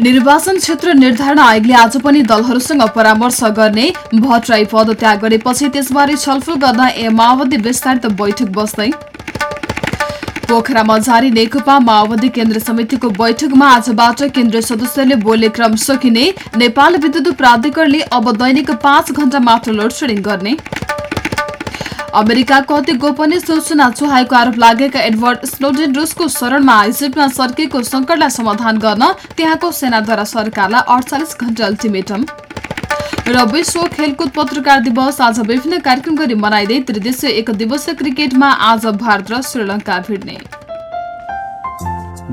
निर्वाचन क्षेत्र निर्धारण आयोगले आज पनि दलहरूसँग परामर्श गर्ने भट्टराई पद त्याग गरेपछि त्यसबारे छलफल गर्न ए माओवादी विस्तारित बैठक बस्दै पोखरामा जारी नेकपा माओवादी केन्द्र समितिको बैठकमा आजबाट केन्द्रीय सदस्यले बोल्ने क्रम सकिने नेपाल विद्युत प्राधिकरणले अब दैनिक पाँच घण्टा मात्र लोड सेडिङ गर्ने। अमेरिकाको अति गोपनीय सूचना चुहाएको आरोप लागेका एडवर्ड स्नोडेन रुसको शरणमा इजिप्टमा सर्किएको संकटलाई समाधान गर्न त्यहाँको सेनाद्वारा सरकारलाई अडचालिस घण्टा अल्टिमेटम। र विश्व खेलकुद पत्रकार दिवस आज विभिन्न कार्यक्रम गरी मनाइँदै त्रिदेशीय एक दिवसीय क्रिकेटमा आज भारत र श्रीलङ्का भिड्ने।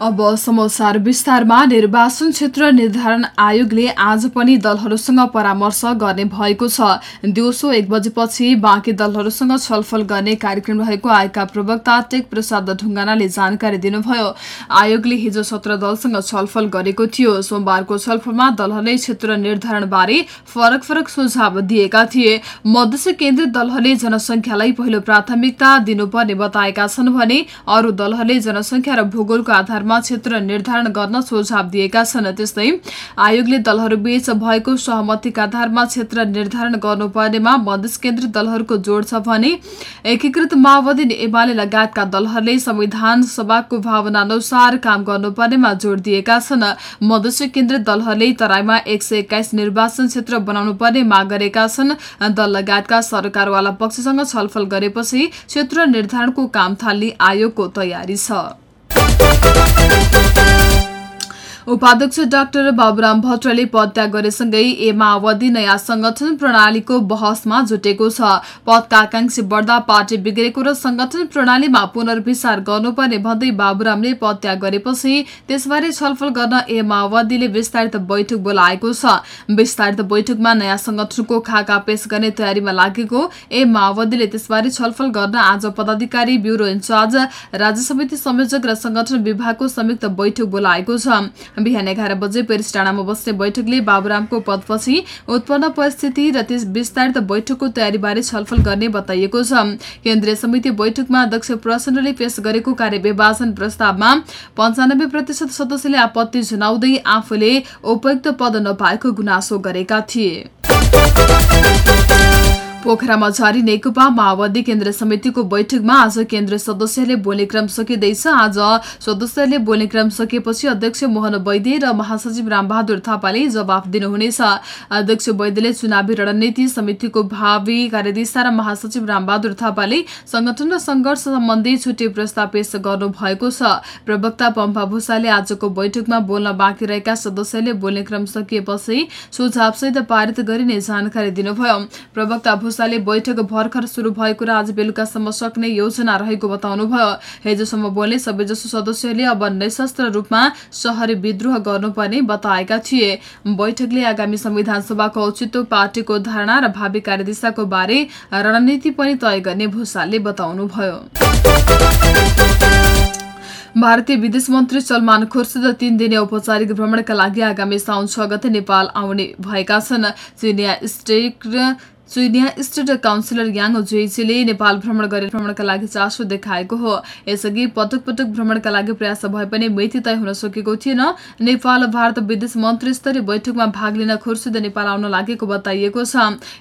अब समाचार विस्तारमा निर्वाचन क्षेत्र निर्धारण आयोगले आज पनि दलहरूसँग परामर्श गर्ने भएको छ। दिउँसो एक बजेपछि बाँकी दलहरूसँग छलफल गर्ने कार्यक्रम रहेको आयोगका प्रवक्ता टेक प्रसाद ढुङ्गानाले जानकारी दिनुभयो। आयोगले हिजो सत्र दलसँग छलफल गरेको थियो। सोमबारको छलफलमा दलहरूले क्षेत्र निर्धारणबारे फरक फरक सुझाव दिएका थिए। मधेसी केन्द्रित दलहरूले जनसङ्ख्यालाई पहिलो प्राथमिकता दिनुपर्ने बताएका छन् भने अरू दलहरूले जनसङ्ख्या र भूगोलको आधारमा क्षेत्र निर्धारण गर्न सुझाव दिएका छन्। त्यस्तै आयोगले दलहरूबीच भएको सहमतिका आधारमा क्षेत्र निर्धारण गर्नुपर्नेमा मधेस केन्द्रित दलहरूको जोड छ भने एकीकृत माओवादी एमाले लगायतका दलहरूले संविधान सभाको भावना अनुसार काम गर्नुपर्नेमा जोड दिएका छन्। मधेसी केन्द्रित दलहरूले तराईमा एक सय एक्काइस निर्वाचन क्षेत्र बनाउनु पर्ने माग गरेका छन्। दल लगायतका सरकारवाला पक्षसँग छलफल गरेपछि क्षेत्र निर्धारणको काम थाल्ने आयोगको तयारी छ। Thank you. उपाध्यक्ष डाक्टर बाबुराम भट्टले पदत्याग गरेसँगै ए माओवादी नयाँ संगठन प्रणालीको बहसमा जुटेको छ। पदका आकांक्षी बढ्दा पार्टी बिग्रेको र संगठन प्रणालीमा पुनर्विचार गर्नुपर्ने भन्दै बाबुरामले पदत्याग गरेपछि त्यसबारे छलफल गर्न ए माओवादीले विस्तारित बैठक बोलाएको छ। विस्तारित बैठकमा नयाँ संगठनको खाका पेश गर्ने तयारीमा लागेको ए माओवादीले त्यसबारे छलफल गर्न आज पदाधिकारी ब्यूरो इन्चार्ज राज्य समिति संयोजक र संगठन विभागको संयुक्त बैठक बोलाएको छ। बिहान एघार बजे पेरिस डाँडामा बस्ने बैठकले बाबुरामको पदपछि उत्पन्न परिस्थिति र त्यस विस्तारित बैठकको तयारीबारे छलफल गर्ने बताइएको छ। केन्द्रीय समिति बैठकमा अध्यक्ष प्रचण्डले पेश गरेको कार्यविभाजन प्रस्तावमा पञ्चानब्बे प्रतिशत सदस्यले आपत्ति जनाउँदै आफूले उपयुक्त पद नपाएको गुनासो गरेका थिए। पोखरामा जारी नेकपा माओवादी केन्द्र समितिको बैठकमा आज केन्द्र सदस्यले बोल्ने क्रम सकिँदैछ। आज सदस्यले बोल्ने क्रम सकिएपछि अध्यक्ष मोहन वैद्य र महासचिव रामबहादुर थापाले जवाफ दिनुहुनेछ। अध्यक्ष वैद्यले चुनावी रणनीति समितिको भावी कार्यदिशा र महासचिव रामबहादुर थापाले संगठन र संघर्ष सम्बन्धी छुट्टै प्रस्ताव पेश गर्नु भएको छ। प्रवक्ता पम्पा भूषाले आजको बैठकमा बोल्न बाँकी रहेका सदस्यले बोल्ने क्रम सकिएपछि सुझावसहित पारित गरिने जानकारी दिनुभयो। प्रवक्ता भूषालले बैठक भर्खर सुरु भएको र आज बेलुकासम्म सक्ने योजना रहेको बताउनुभयो हिजोसम्म बोल्ने सबैजसो सदस्यहरूले अब निशस्त्र रूपमा सहरी विद्रोह गर्नुपर्ने बताएका थिए। बैठकले आगामी संविधान सभाको औचित्य पार्टीको धारणा र भावी कार्यदिशाको बारे रणनीति पनि तय गर्ने भूषालले बताउनुभयो भारतीय विदेश मन्त्री सलमान खुर्सिद तीन दिने औपचारिक भ्रमणका लागि आगामी साउन छ गते नेपाल आउने भएका छन्। चिनिया स्टेट चुइनिया स्टेट काउन्सिलर याङ जुइचीले नेपाल भ्रमण गरेर भ्रमणका लागि चासो देखाएको हो। यसअघि पटक पटक भ्रमणका लागि प्रयास भए पनि मिति तय हुन सकेको थिएन। नेपाल भारत विदेश मन्त्री स्तरीय बैठकमा भाग लिन खुर्सिद नेपाल आउन लागेको बताइएको छ।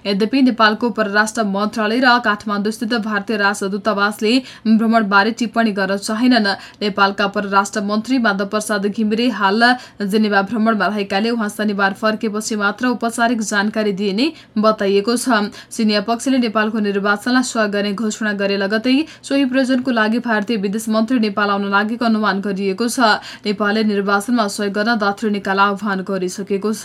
यद्यपि नेपालको परराष्ट्र मन्त्रालय र काठमाडौँस्थित भारतीय राजदूतावासले भ्रमणबारे टिप्पणी गर्न चाहेनन्। नेपालका परराष्ट्र मन्त्री माधव प्रसाद घिमिरे हाल जेनेवा भ्रमणमा रहेकाले उहाँ शनिबार फर्केपछि मात्र औपचारिक जानकारी दिइने बताइएको छ। सिनिया पक्षले नेपालको निर्वाचनलाई स्वागत गर्ने घोषणा गरे लगतै सोही प्रयोजनको लागि भारतीय विदेश मन्त्री नेपाल आउन लागेको अनुमान गरिएको छ। नेपालले निर्वाचनमा सहयोग गर्न दात्री निकाल आह्वान गरिसकेको छ।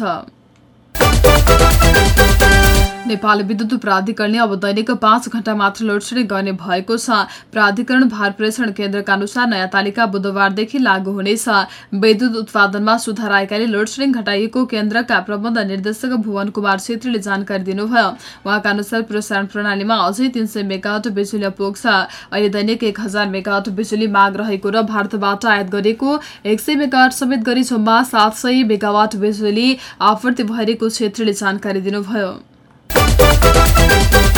नेपाल विद्युत प्राधिकरणले अब दैनिक पाँच घण्टा मात्र लोडसेडिङ गर्ने भएको छ। प्राधिकरण भार प्रेषण केन्द्रका अनुसार नयाँ तालिका बुधबारदेखि लागू हुनेछ। विद्युत उत्पादनमा सुधार आएकाले लोडसेडिङ घटाइएको केन्द्रका प्रबन्ध निर्देशक भुवन कुमार छेत्रीले जानकारी दिनुभयो। उहाँका अनुसार प्रसारण प्रणालीमा अझै तीन सय मेगावट बिजुली पुग्छ। अहिले दैनिक एक हजार मेगावट बिजुली माग रहेको र भारतबाट आयात गरेको एक सय मेगावट समेत गरी जम्मा सात सय मेगावाट बिजुली आपूर्ति भइरहेको छेत्रीले जानकारी दिनुभयो। フフフフ。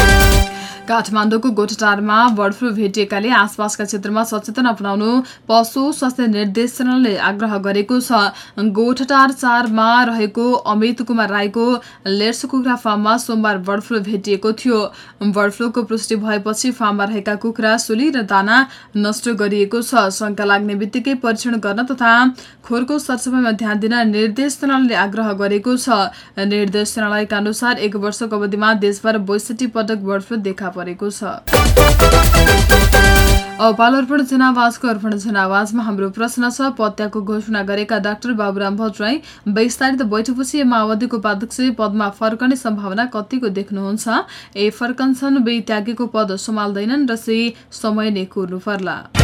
काठमाडौँको गोठटारमा बर्ड फ्लू भेटिएकाले आसपासका क्षेत्रमा सचेतना अपनाउनु पशु स्वास्थ्य निर्देशनालयले आग्रह गरेको छ। गोठटार चारमा रहेको अमित कुमार राईको लेर्स कुखुरा फार्ममा सोमबार बर्ड फ्लू भेटिएको थियो। बर्ड फ्लूको पुष्टि भएपछि फार्ममा रहेका कुखुरा सुली र दाना नष्ट गरिएको छ। शङ्का लाग्ने बित्तिकै परीक्षण गर्न तथा खोरको सरसफाइमा ध्यान दिन निर्देशनालयले आग्रह गरेको छ। निर्देशनालयका अनुसार एक वर्षको अवधिमा देशभर बैसठी पटक बर्ड फ्लू देखा परेको छ। अपाल अर्पण जनावाजको अर्पण जनावाजमा हाम्रो प्रश्न छ पत्याको घोषणा गरेका डाक्टर बाबुराम भट्टराई विस्तारित बैठकपछि माओवादीको उपाध्यक्ष पदमा फर्कने सम्भावना कतिको देख्नुहुन्छ? ए फर्कन्छन् बे त्यागेको पद सम्हाल्दैनन् र से समय नै कुर्नु पर्ला।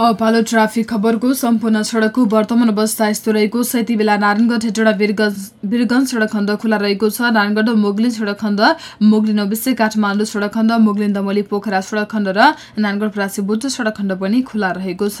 पालो ट्राफिक खबरको सम्पूर्ण सड़कको वर्तमान अवस्था यस्तो रहेको छ। यति बेला नारायणगढ हेटौँडा वीरगंज सड़क खण्ड खुला रहेको छ। नारायणगढ मोगलिन सड़क खण्ड मोगलिन ओबिसे काठमाडौँ सड़क खण्ड मोगलिन दमली पोखरा सड़क खण्ड र नारायणगढ प्रासी बुद्ध सड़क खण्ड पनि खुला रहेको छ।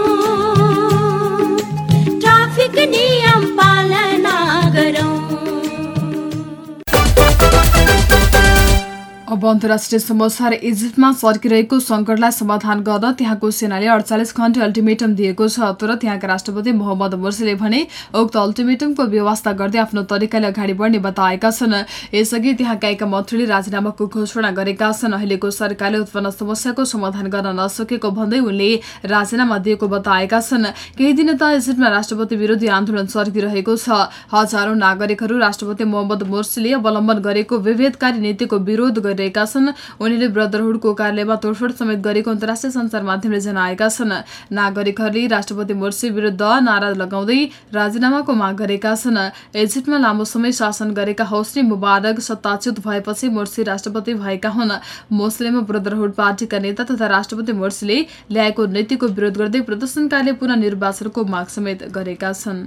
अब अन्तर्राष्ट्रिय समाचार इजिप्टमा सर्किरहेको सङ्कटलाई समाधान गर्न त्यहाँको सेनाले अडचालिस घण्टे अल्टिमेटम दिएको छ। तर त्यहाँका राष्ट्रपति मोहम्मद मुर्सीले भने उक्त अल्टिमेटमको व्यवस्था गर्दै आफ्नो तरिकाले अगाडि बढ्ने बताएका छन्। यसअघि त्यहाँका एक मन्त्रीले राजीनामाको घोषणा गरेका छन्। अहिलेको सरकारले उत्पन्न समस्याको समाधान गर्न नसकेको भन्दै उनले राजीनामा दिएको बताएका छन्। केही दिन त इजिप्टमा राष्ट्रपति विरोधी आन्दोलन सर्किरहेको छ। हजारौं नागरिकहरू राष्ट्रपति मोहम्मद मुर्सीले अवलम्बन गरेको विभेदकारी नीतिको विरोध गरिरहेका छन्। उनीहरूले ब्रदरहुडको कार्यालयमा तोडफोड समेत गरेको अन्तर्राष्ट्रिय सञ्चार माध्यमले जनाएका छन्। नागरिकहरूले राष्ट्रपति मोर्सी विरुद्ध नारा लगाउँदै राजीनामाको माग गरेका छन्। इजिप्टमा लामो समय शासन गरेका हौस्नी मुबारक सत्ताच्युत भएपछि मोर्सी राष्ट्रपति भएका हुन्। मुस्लिम ब्रदरहुड पार्टीका नेता तथा राष्ट्रपति मोर्सीले ल्याएको नीतिको विरोध गर्दै प्रदर्शनकारीले पुनः निर्वाचनको माग समेत गरेका छन्।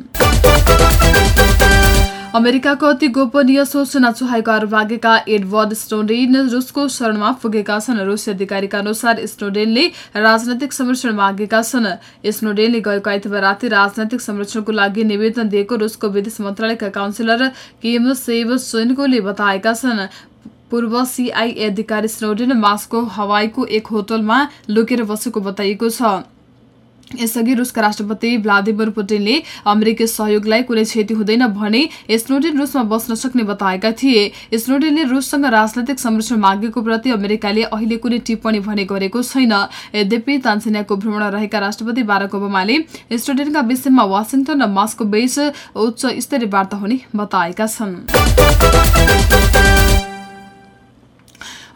अमेरिकाको अति गोपनीय सूचना चुहाएको आरोप लागेका एडवर्ड स्नोडेन रुसको शरणमा पुगेका छन्। रुसी अधिकारीका अनुसार स्नोडेनले राजनैतिक संरक्षण मागेका छन्। स्नोडेनले गएको आइतबार राति राजनैतिक संरक्षणको लागि निवेदन दिएको रुसको विदेश मन्त्रालयका काउन्सिलर किम सेव सोइन्कोले बताएका छन्। पूर्व सिआइए अधिकारी स्नोडेन मास्को हवाईको एक होटलमा लुकेर बसेको बताइएको छ। यसअघि रुसका राष्ट्रपति भ्लादिमिर पुटिनले अमेरिकी सहयोगलाई कुनै क्षति हुँदैन भने स्नोडेन रुसमा बस्न सक्ने बताएका थिए। स्नोडेनले रुससँग राजनैतिक संरक्षण मागेको प्रति अमेरिकाले अहिले कुनै टिप्पणी भने गरेको छैन। यद्यपि तान्सेनियाको भ्रमण रहेका राष्ट्रपति बाराक ओबामाले स्नोडेनका विषयमा वासिङटन र मास्को बीच उच्च स्तरीय वार्ता हुने बताएका छन्।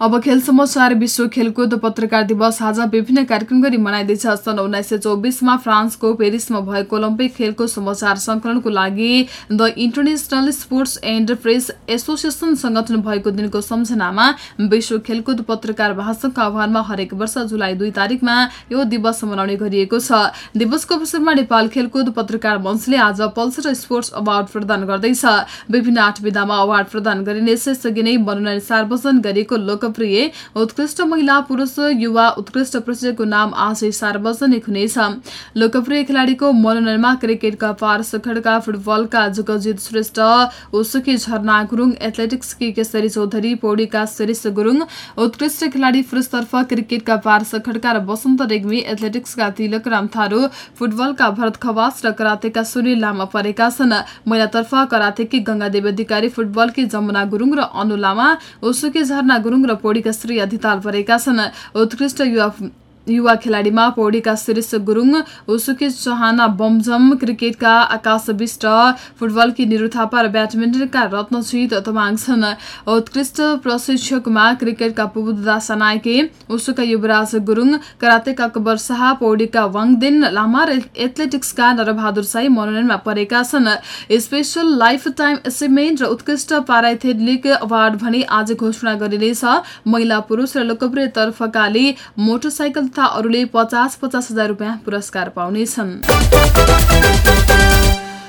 अब खेल समाचार विश्व खेलकुद पत्रकार दिवस आज विभिन्न कार्यक्रम गरी मनाइँदैछ। सन् उन्नाइस सय चौबिसमा फ्रान्सको पेरिसमा भएको ओलम्पिक खेलको समाचार संकलनको लागि the international sports and press association संगठन भएको दिनको सम्झनामा विश्व खेलकुद पत्रकार महासंघको आह्वानमा हरेक वर्ष जुलाई दुई तारिकमा यो दिवस मनाउने गरिएको छ। दिवसको अवसरमा नेपाल खेलकुद पत्रकार मञ्चले आज पल्सर स्पोर्ट्स अवार्ड प्रदान गर्दैछ। विभिन्न आठ विधामा अवार्ड प्रदान गरिनेछ यसअघि नै मनोनयन सार्वजन गरिएको लोक लोकप्रिय उत्कृष्ट महिला पुरुष युवा उत्कृष्ट प्रशिक्षकको नाम आजै सार्वजनिक हुनेछ। लोकप्रिय खेलाडीको मनोनयनमा क्रिकेटका पारस खड्का फुटबलका जगजित श्रेष्ठ उसुकी झरना गुरुङ एथलेटिक्सकी केसरी चौधरी पौडीका शिरिष गुरुङ उत्कृष्ट खेलाडी पुरुषतर्फ क्रिकेटका पारस खड्का र वसन्त रेग्मी एथलेटिक्सका तिलक राम थारू फुटबलका भरत खवास र करातेका सुनिल लामा परेका छन्। महिलातर्फ करातेकी गंगादेवी अधिकारी फुटबलकी जमुना गुरुङ र अनु लामा उसुकी झरना गुरुङ र पौडीका श्री अधिताल परेका छन् उत्कृष्ट युवा युवा खेलाडीमा पौडीका शिरिष गुरुङ उसुकी चहाना बमजम क्रिकेटका आकाश विष्ट फुटबलकी निरु थापा र ब्याडमिन्टनका रत्नजित तमाङ छन्। उत्कृष्ट प्रशिक्षकमा क्रिकेटका पुबुदासा नायके उसुका युवराज गुरुङ करातेका कबर शाह पौडीका वाङदेन लामा र एथलेटिक्सका नरबहादुर साई मनोनयनमा परेका छन्। स्पेसल लाइफ टाइम एचिभमेन्ट र उत्कृष्ट पाराएथेलिक अवार्ड भने आज घोषणा गरिनेछ। महिला पुरुष र लोकप्रिय तर्फकाले मोटरसाइकल तथा अरूले पचास पचास हजार रुपियाँ पुरस्कार पाउनेछन्।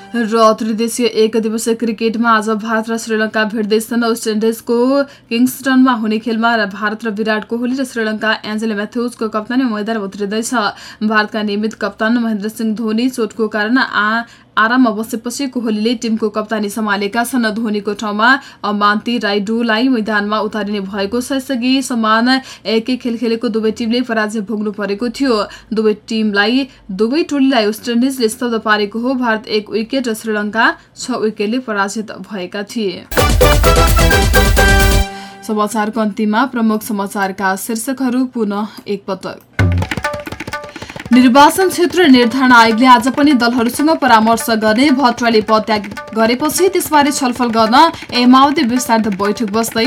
र त्रिदेशीय एक दिवसीय क्रिकेटमा आज भारत र श्रीलङ्का भेट्दैछन्। वेस्ट इन्डिजको किङ्स्टनमा हुने खेलमा भारत र विराट कोहली र श्रीलङ्का एन्जेला म्याथ्युजको कप्तानी मैदान उत्रिँदैछ भारतका नियमित कप्तान महेन्द्र सिंह धोनी चोटको कारण आ आराममा बसेपछि कोहलीले टिमको कप्तानी सम्हालेका छन् धोनीको ठाउँमा अमान्ती राईडुलाई मैदानमा उतारिने भएको छ यसअघि समान एकै खेल खेलेको दुवै टिमले पराजय भोग्नु परेको थियो। दुवै टिमलाई दुवै टोलीलाई वेस्ट इन्डिजले स्तब्ध पारेको हो। भारत एक विकेट र श्रीलङ्का छ विकेटले पराजित भएका थिए। समाचारको अन्तिममा प्रमुख समाचारका शीर्षकहरू पुनः एकपटक निर्वाचन क्षेत्र निर्धारण आयोगले आज पनि दलहरूसँग परामर्श गर्ने भट्टराईले पदत्याग गरेपछि त्यसबारे छलफल गर्न ए माओवादी विस्तारित बैठक बस्दै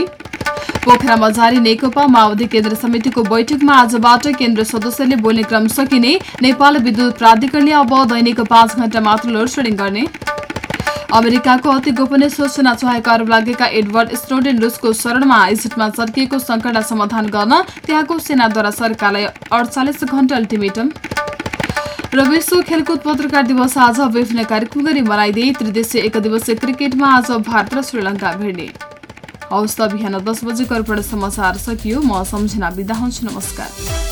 पोखरामा जारी नेकपा माओवादी केन्द्र समितिको बैठकमा आजबाट केन्द्र सदस्यले बोल्ने क्रम सकिने नेपाल विद्युत प्राधिकरणले अब दैनिक पाँच घण्टा मात्र लोड सेडिङ गर्ने। अमेरिकाको अति गोपनीय सूचना चुहाएको आरोप लागेका एडवर्ड स्नोडेन रुसको शरणमा इजिप्टमा चर्किएको सङ्कटलाई समाधान गर्न त्यहाँको सेनाद्वारा सरकारलाई अडचालिस घण्टा अल्टिमेटम र विश्व खेलकुद पत्रकार दिवस आज विभिन्न कार्यक्रम गरी मनाइदिए त्रिदेशीय एक दिवसीय क्रिकेटमा आज भारत र श्रीलङ्का भेट्ने। हौस् बिहान दस बजेको अर्पण समाचार सकियो। म सम्झना बिदा हुन्छु। नमस्कार।